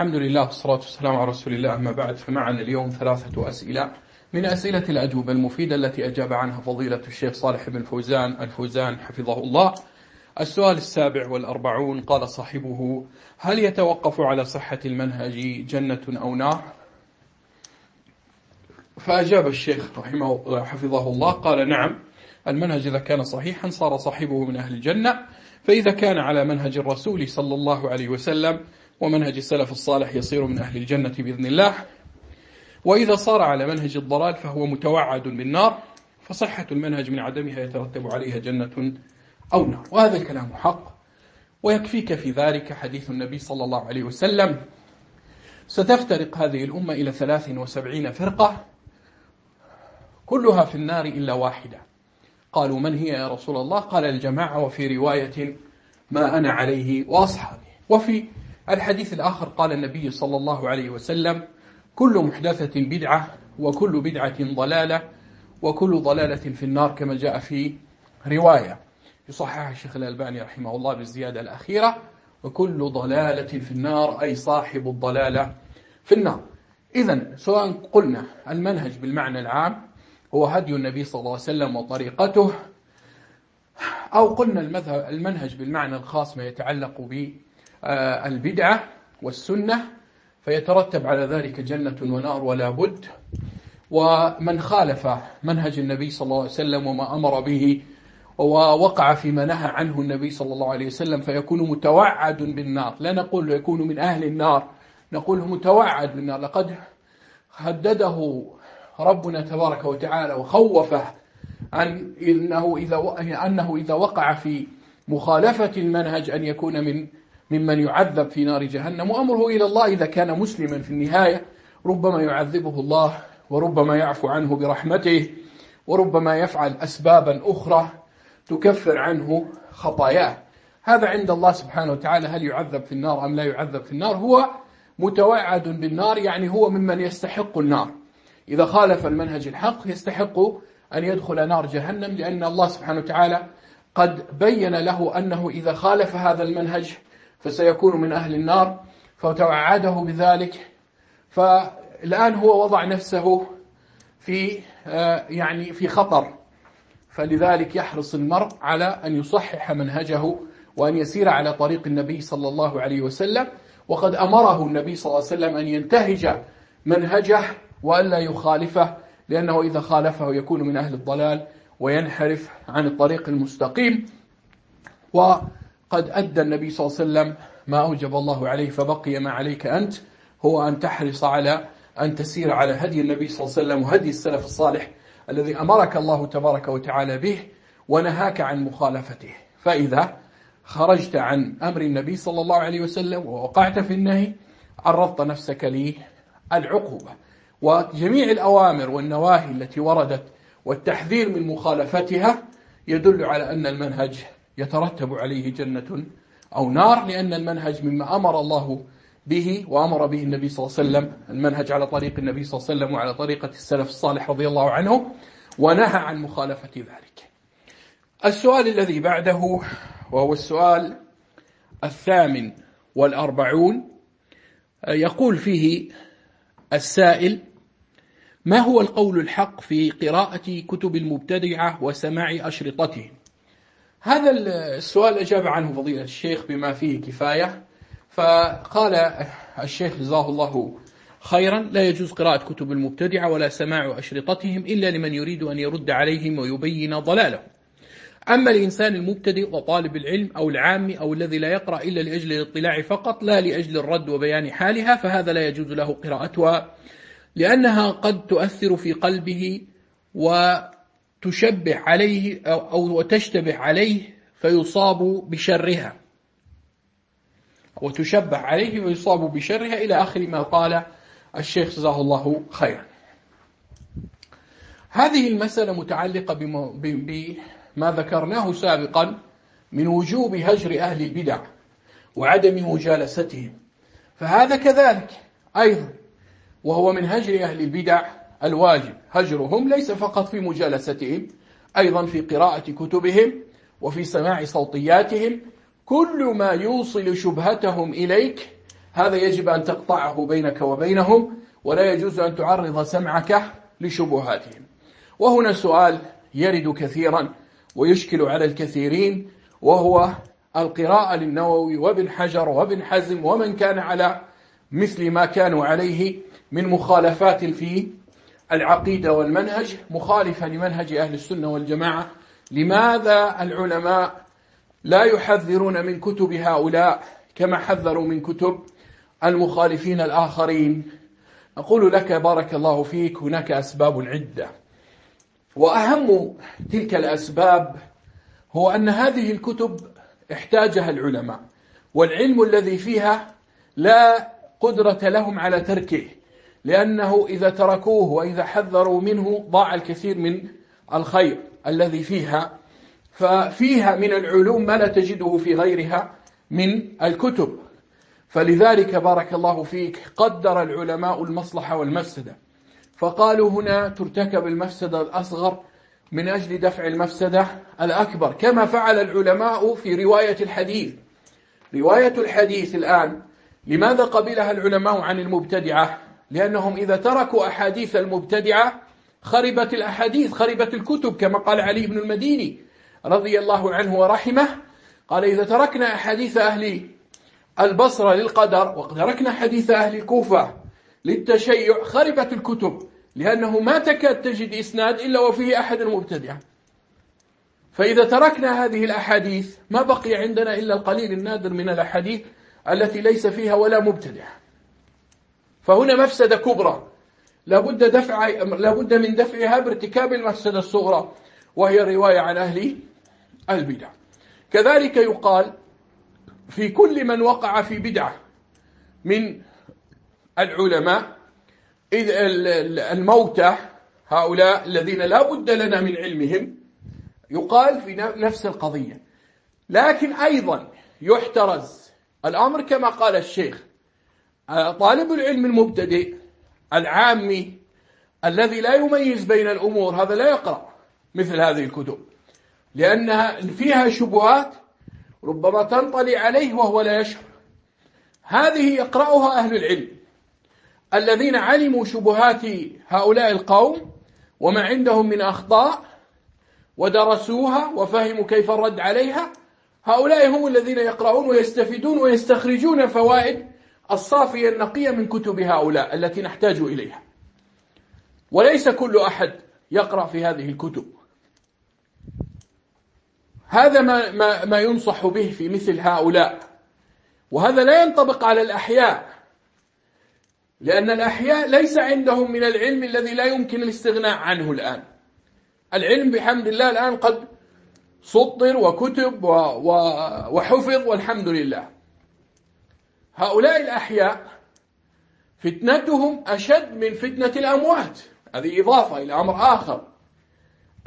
الحمد لله والصلاة والسلام على رسول الله أما بعد فمعنا اليوم ثلاثة أسئلة. من أسئلة الأجوبة المفيدة التي أجاب عنها فضيلة الشيخ صالح بن فوزان الفوزان حفظه الله. السؤال السابع والأربعون قال صاحبه هل يتوقف على صحة المنهج جنة أو نار فأجاب الشيخ رحمه حفظه الله قال نعم المنهج إذا كان صحيحا صار صاحبه من أهل الجنة فإذا كان على منهج الرسول صلى الله عليه وسلم ومنهج السلف الصالح يصير من أهل الجنة بإذن الله. وإذا صار على منهج الضلال فهو متوعد بالنار فصحة المنهج من عدمها يترتب عليها جنة أو نار. وهذا الكلام حق. ويكفيك في ذلك حديث النبي صلى الله عليه وسلم. ستفترق هذه الأمة إلى ثلاث وسبعين فرقة كلها في النار إلا واحدة. قالوا من هي يا رسول الله؟ قال الجماعة وفي رواية ما أنا عليه وأصحابي. وفي الحديث الآخر قال النبي صلى الله عليه وسلم كل محدثة بدعة وكل بدعة ضلالة وكل ضلالة في النار كما جاء في رواية. يصححها الشيخ الألباني رحمه الله بالزيادة الأخيرة وكل ضلالة في النار أي صاحب الضلالة في النار. إذا سواء قلنا المنهج بالمعنى العام هو هدي النبي صلى الله عليه وسلم وطريقته أو قلنا المنهج بالمعنى الخاص ما يتعلق بالبدعة والسنة فيترتب على ذلك جنة ونار ولا بد. ومن خالف منهج النبي صلى الله عليه وسلم وما أمر به ووقع فيما نهى عنه النبي صلى الله عليه وسلم فيكون متوعد بالنار. لا نقول يكون من أهل النار نقول متوعد بالنار. لقد هدده ربنا تبارك وتعالى وخوفه عن إنه إذا أنه إذا وقع في مخالفة المنهج أن يكون من ممن يعذب في نار جهنم. وأمره إلى الله إذا كان مسلما في النهاية. ربما يعذبه الله وربما يعفو عنه برحمته وربما يفعل أسبابا أخرى تكفر عنه خطاياه. هذا عند الله سبحانه وتعالى. هل يعذب في النار أم لا يعذب في النار؟ هو متوعد بالنار يعني هو ممن يستحق النار. إذا خالف المنهج الحق يستحق أن يدخل نار جهنم لأن الله سبحانه وتعالى قد بين له أنه إذا خالف هذا المنهج فسيكون من أهل النار فتوعده بذلك. فالآن هو وضع نفسه في يعني في خطر. فلذلك يحرص المرء على أن يصحح منهجه وأن يسير على طريق النبي صلى الله عليه وسلم. وقد أمره النبي صلى الله عليه وسلم أن ينتهج منهجه وألا يخالفه لأنه إذا خالفه يكون من أهل الضلال وينحرف عن الطريق المستقيم. وقد أدى النبي صلى الله عليه وسلم ما أوجب الله عليه فبقي ما عليك أنت هو أن تحرص على أن تسير على هدي النبي صلى الله عليه وسلم وهدي السلف الصالح الذي أمرك الله تبارك وتعالى به ونهاك عن مخالفته. فإذا خرجت عن أمر النبي صلى الله عليه وسلم ووقعت في النهي عرضت نفسك للعقوبة وجميع الأوامر والنواهي التي وردت والتحذير من مخالفتها يدل على أن المنهج يترتب عليه جنة أو نار لأن المنهج مما أمر الله به وأمر به النبي صلى الله عليه وسلم المنهج على طريق النبي صلى الله عليه وسلم وعلى طريقة السلف الصالح رضي الله عنه ونهى عن مخالفة ذلك. السؤال الذي بعده وهو السؤال الثامن والأربعون يقول فيه السائل ما هو القول الحق في قراءة كتب المبتدعة وسماع أشرطتهم؟ هذا السؤال أجاب عنه فضيلة الشيخ بما فيه كفاية فقال الشيخ جزاه الله خيرا لا يجوز قراءة كتب المبتدعة ولا سماع أشرطتهم إلا لمن يريد أن يرد عليهم ويبين ضلالهم. أما الإنسان المبتدئ وطالب العلم أو العام أو الذي لا يقرأ إلا لأجل الاطلاع فقط لا لأجل الرد وبيان حالها فهذا لا يجوز له قراءتها لأنها قد تؤثر في قلبه وتشبه عليه أو وتشتبه عليه فيصاب بشرها. وتشبه عليه ويصاب بشرها إلى آخر ما قال الشيخ جزاه الله خيرا. هذه المسألة متعلقة بما ذكرناه سابقا من وجوب هجر أهل البدع وعدم مجالستهم. فهذا كذلك أيضا وهو من هجر أهل البدع الواجب. هجرهم ليس فقط في مجالستهم أيضا في قراءة كتبهم وفي سماع صوتياتهم. كل ما يوصل شبهتهم إليك هذا يجب أن تقطعه بينك وبينهم ولا يجوز أن تعرض سمعك لشبهاتهم. وهنا سؤال يرد كثيرا ويشكل على الكثيرين وهو القراءة للنووي وابن حجر وابن حزم ومن كان على مثل ما كانوا عليه من مخالفات في العقيدة والمنهج مخالفة لمنهج أهل السنة والجماعة. لماذا العلماء لا يحذرون من كتب هؤلاء كما حذروا من كتب المخالفين الآخرين؟ أقول لك بارك الله فيك هناك أسباب عدة. وأهم تلك الأسباب هو أن هذه الكتب احتاجها العلماء والعلم الذي فيها لا قدرة لهم على تركه. لأنه إذا تركوه وإذا حذروا منه ضاع الكثير من الخير الذي فيها. ففيها من العلوم ما لا تجده في غيرها من الكتب. فلذلك بارك الله فيك قدر العلماء المصلحة والمفسدة. فقالوا هنا ترتكب المفسدة الأصغر من أجل دفع المفسدة الأكبر كما فعل العلماء في رواية الحديث. رواية الحديث الآن لماذا قبلها العلماء عن المبتدعة؟ لأنهم إذا تركوا أحاديث المبتدعة خربت الأحاديث خربت الكتب كما قال علي بن المديني رضي الله عنه ورحمه قال إذا تركنا أحاديث أهل البصرة للقدر وتركنا حديث أهل الكوفة للتشيع خربت الكتب لأنه ما تكاد تجد إسناد إلا وفيه أحد المبتدعة. فإذا تركنا هذه الأحاديث ما بقي عندنا إلا القليل النادر من الأحاديث التي ليس فيها ولا مبتدع فهنا مفسدة كبرى. لابد دفع لابد من دفعها بارتكاب المفسدة الصغرى وهي الرواية عن أهل البدع. كذلك يقال في كل من وقع في بدعة من العلماء إذ الموتى هؤلاء الذين لا بد لنا من علمهم يقال في نفس القضية. لكن أيضا يحترز الأمر كما قال الشيخ طالب العلم المبتدئ العامي الذي لا يميز بين الأمور هذا لا يقرأ مثل هذه الكتب لأنها فيها شبهات ربما تنطلي عليه وهو لا يشعر. هذه يقرأها أهل العلم الذين علموا شبهات هؤلاء القوم وما عندهم من أخطاء ودرسوها وفهموا كيف الرد عليها. هؤلاء هم الذين يقرؤون ويستفيدون ويستخرجون الفوائد الصافية النقية من كتب هؤلاء التي نحتاج إليها. وليس كل أحد يقرأ في هذه الكتب. هذا ما, ما, ما ينصح به في مثل هؤلاء. وهذا لا ينطبق على الأحياء لأن الأحياء ليس عندهم من العلم الذي لا يمكن الاستغناء عنه الآن. العلم بحمد الله الآن قد سطر وكتب وحفظ والحمد لله. هؤلاء الأحياء فتنتهم أشد من فتنة الأموات. هذه إضافة إلى أمر آخر.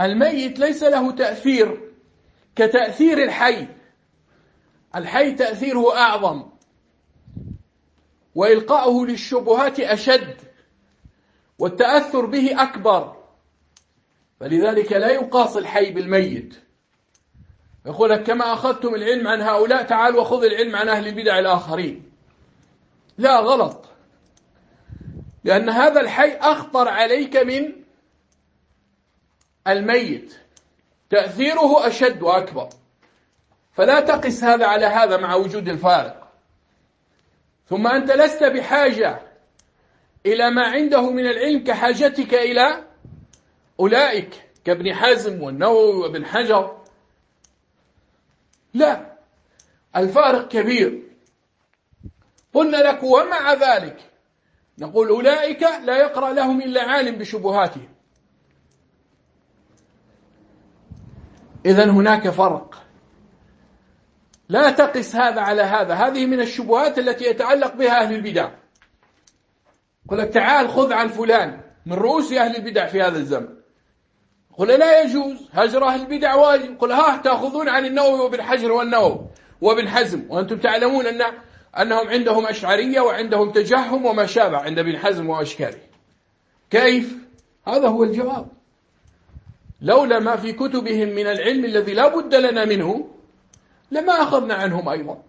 الميت ليس له تأثير كتأثير الحي. الحي تأثيره أعظم. وإلقاؤه للشبهات أشد. والتأثر به أكبر. فلذلك لا يقاس الحي بالميت. يقول لك كما أخذتم العلم عن هؤلاء تعالوا وخذ العلم عن أهل البدع الآخرين. لا غلط. لأن هذا الحي أخطر عليك من الميت. تأثيره أشد وأكبر. فلا تقس هذا على هذا مع وجود الفارق. ثم أنت لست بحاجة إلى ما عنده من العلم كحاجتك إلى أولئك كابن حزم والنووي وابن حجر. لا. الفارق كبير. قلنا لك ومع ذلك نقول أولئك لا يقرأ لهم إلا عالم بشبهاتهم. إذا هناك فرق. لا تقس هذا على هذا. هذه من الشبهات التي يتعلق بها أهل البدع. يقول لك تعال خذ عن فلان من رؤوس أهل البدع في هذا الزمن. قل لا يجوز. هجر أهل البدع واجب. قل ها تأخذون عن النووي وابن حجر والنووي وابن حزم وأنتم تعلمون أن أنهم عندهم أشعرية وعندهم تجهم وما شابه عند ابن حزم وأشكاله. كيف؟ هذا هو الجواب. لولا ما في كتبهم من العلم الذي لا بد لنا منه لما أخذنا عنهم أيضا.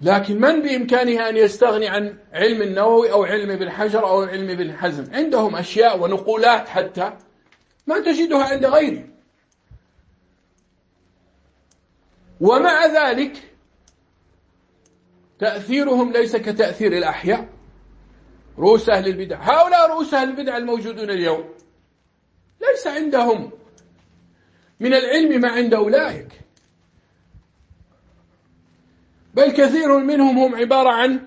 لكن من بإمكانه أن يستغني عن علم النووي أو علم ابن حجر أو علم ابن حزم؟ عندهم أشياء ونقولات حتى ما تجدها عند غيره ومع ذلك تأثيرهم ليس كتأثير الأحياء. رؤوس أهل البدع. هؤلاء رؤوس أهل البدع الموجودون اليوم. ليس عندهم. من العلم ما عند أولئك. بل كثير منهم هم عبارة عن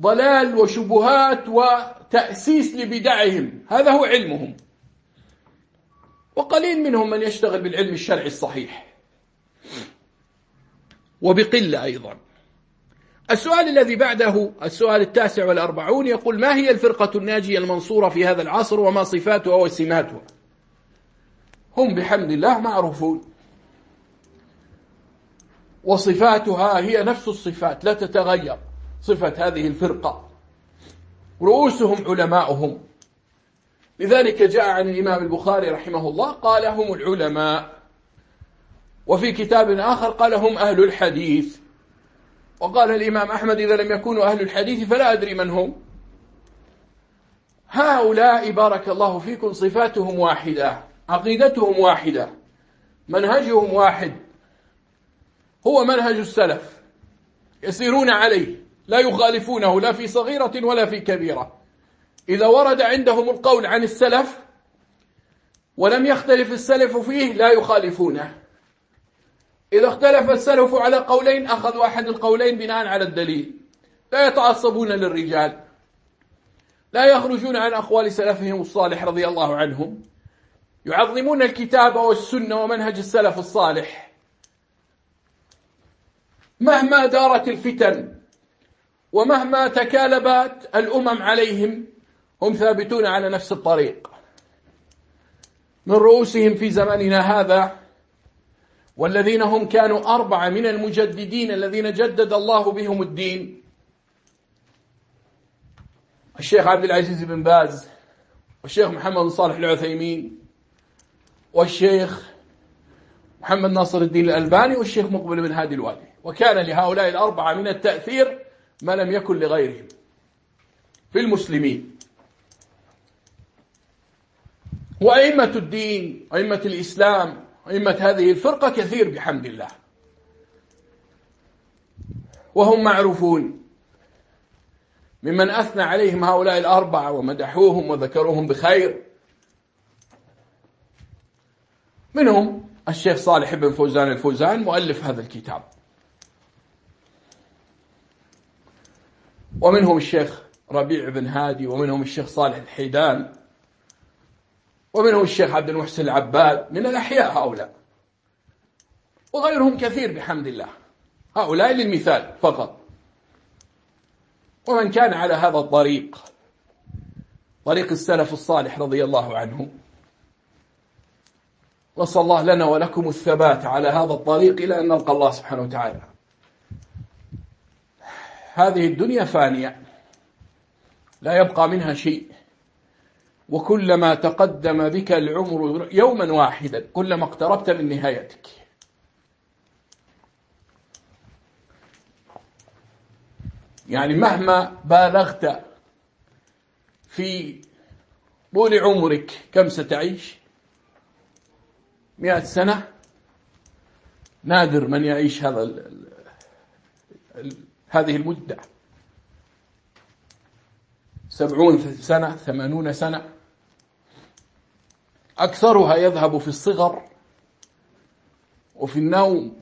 ضلال وشبهات وتأسيس لبدعهم. هذا هو علمهم. وقليل منهم من يشتغل بالعلم الشرعي الصحيح. وبقلة أيضا. السؤال الذي بعده السؤال التاسع والأربعون يقول ما هي الفرقة الناجية المنصورة في هذا العصر وما صفاتها وسماتها هم بحمد الله معروفون. وصفاتها هي نفس الصفات لا تتغير صفة هذه الفرقة. رؤوسهم علماؤهم. لذلك جاء عن الإمام البخاري رحمه الله قال هم العلماء. وفي كتاب آخر قال هم أهل الحديث. وقال الإمام أحمد إذا لم يكونوا أهل الحديث فلا أدري من هم. هؤلاء بارك الله فيكم صفاتهم واحدة عقيدتهم واحدة منهجهم واحد هو منهج السلف يسيرون عليه لا يخالفونه لا في صغيرة ولا في كبيرة. إذا ورد عندهم القول عن السلف ولم يختلف السلف فيه لا يخالفونه. إذا اختلف السلف على قولين أخذوا أحد القولين بناء على الدليل. لا يتعصبون للرجال. لا يخرجون عن أقوال سلفهم الصالح رضي الله عنهم. يعظمون الكتاب والسنة ومنهج السلف الصالح. مهما دارت الفتن ومهما تكالبت الأمم عليهم هم ثابتون على نفس الطريق. من رؤوسهم في زماننا هذا والذين هم كانوا أربعة من المجددين الذين جدد الله بهم الدين. الشيخ عبد العزيز بن باز والشيخ محمد صالح العثيمين والشيخ محمد ناصر الدين الألباني والشيخ مقبل بن هادي الوادي. وكان لهؤلاء الأربعة من التأثير ما لم يكن لغيرهم. في المسلمين. وأئمة الدين أئمة الإسلام أئمة هذه الفرقة كثير بحمد الله. وهم معروفون. ممن أثنى عليهم هؤلاء الأربعة ومدحوهم وذكروهم بخير. منهم الشيخ صالح بن فوزان الفوزان مؤلف هذا الكتاب. ومنهم الشيخ ربيع بن هادي ومنهم الشيخ صالح الحيدان. ومنهم الشيخ عبد المحسن العباد من الأحياء هؤلاء. وغيرهم كثير بحمد الله. هؤلاء للمثال فقط. ومن كان على هذا الطريق طريق السلف الصالح رضي الله عنهم وصلى الله لنا ولكم الثبات على هذا الطريق إلى أن نلقى الله سبحانه وتعالى. هذه الدنيا فانية. لا يبقى منها شيء. وكلما تقدم بك العمر يوما واحدا كلما اقتربت من نهايتك. يعني مهما بالغت في طول عمرك كم ستعيش؟ مئة سنة؟ نادر من يعيش هذا ال ال هذه المدة. سبعون سنة ثمانون سنة. أكثرها يذهب في الصغر وفي النوم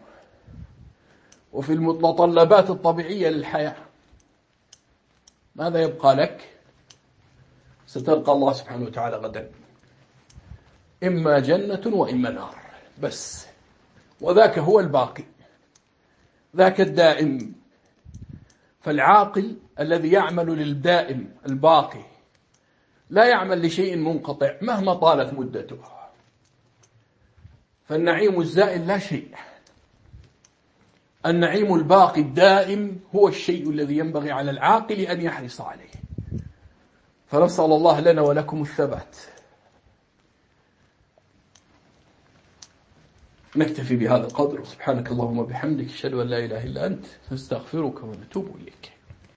وفي المتطلبات الطبيعية للحياة. ماذا يبقى لك؟ ستلقى الله سبحانه وتعالى غدا. إما جنة وإما نار. بس. وذاك هو الباقي. ذاك الدائم. فالعاقل الذي يعمل للدائم الباقي لا يعمل لشيء منقطع مهما طالت مدته. فالنعيم الزائل لا شيء. النعيم الباقي الدائم هو الشيء الذي ينبغي على العاقل أن يحرص عليه. فنسأل الله لنا ولكم الثبات. نكتفي بهذا القدر. سبحانك اللهم وبحمدك أشهد أن لا إله إلا أنت نستغفرك ونتوب إليك.